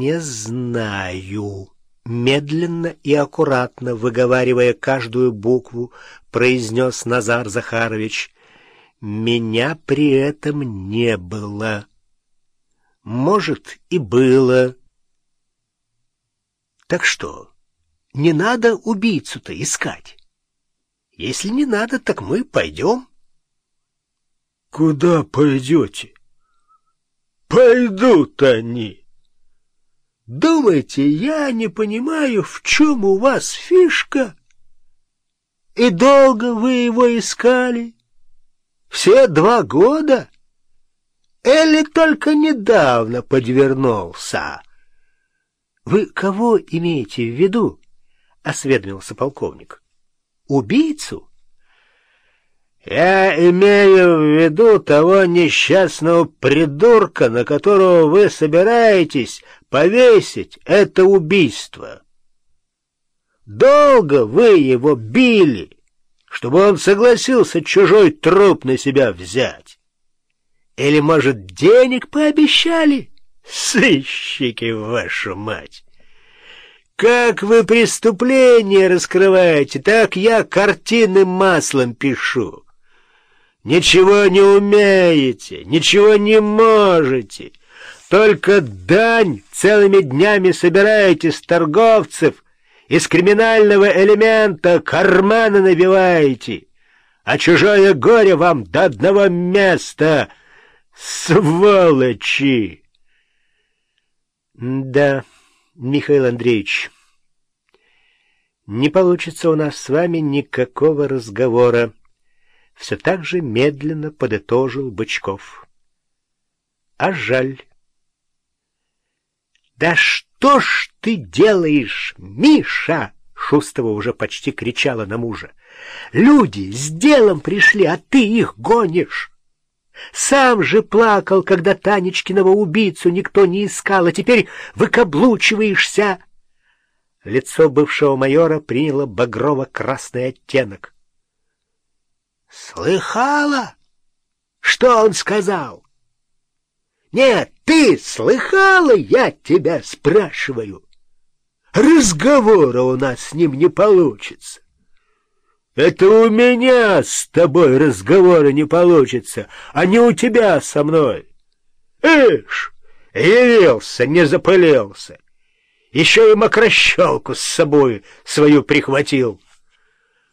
не знаю». Медленно и аккуратно, выговаривая каждую букву, произнес Назар Захарович. «Меня при этом не было. Может, и было. Так что, не надо убийцу-то искать. Если не надо, так мы пойдем». «Куда пойдете?» «Пойдут они!» Думаете, я не понимаю, в чем у вас фишка? И долго вы его искали? Все два года? Или только недавно подвернулся? Вы кого имеете в виду? — осведомился полковник. — Убийцу? Я имею в виду того несчастного придурка, на которого вы собираетесь повесить это убийство. Долго вы его били, чтобы он согласился чужой труп на себя взять. Или, может, денег пообещали? Сыщики, вашу мать! Как вы преступление раскрываете, так я картины маслом пишу. Ничего не умеете, ничего не можете. Только дань целыми днями собираете с торговцев, из криминального элемента карманы набиваете, а чужое горе вам до одного места. Сволочи! Да, Михаил Андреевич, не получится у нас с вами никакого разговора все так же медленно подытожил Бычков. А жаль. «Да что ж ты делаешь, Миша?» Шустова уже почти кричала на мужа. «Люди с делом пришли, а ты их гонишь!» Сам же плакал, когда Танечкиного убийцу никто не искал, а теперь выкаблучиваешься. Лицо бывшего майора приняло багрово-красный оттенок. Слыхала? Что он сказал? Нет, ты слыхала, я тебя спрашиваю. Разговора у нас с ним не получится. Это у меня с тобой разговора не получится, а не у тебя со мной. Ишь, явился, не запылился. Еще и мокрощелку с собой свою прихватил.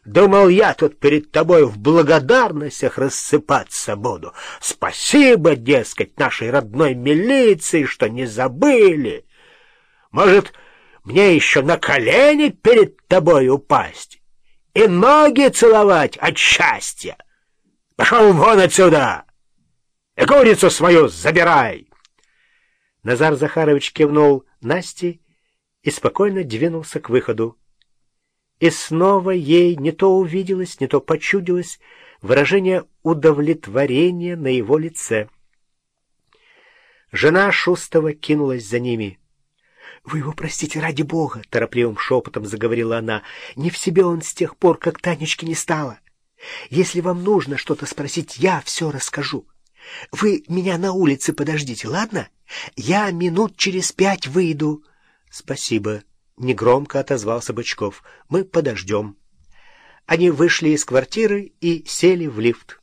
Думал, я тут перед тобой в благодарностях рассыпаться буду. Спасибо, дескать, нашей родной милиции, что не забыли. Может, мне еще на колени перед тобой упасть и ноги целовать от счастья? Пошел вон отсюда! И курицу свою забирай!» Назар Захарович кивнул Насте и спокойно двинулся к выходу. И снова ей не то увиделось, не то почудилось выражение удовлетворения на его лице. Жена Шустова кинулась за ними. — Вы его простите, ради бога! — торопливым шепотом заговорила она. — Не в себе он с тех пор, как Танечки не стало. Если вам нужно что-то спросить, я все расскажу. Вы меня на улице подождите, ладно? Я минут через пять выйду. — Спасибо, Негромко отозвался Бычков. «Мы подождем». Они вышли из квартиры и сели в лифт.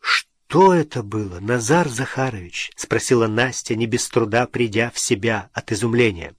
«Что это было, Назар Захарович?» — спросила Настя, не без труда придя в себя от изумления.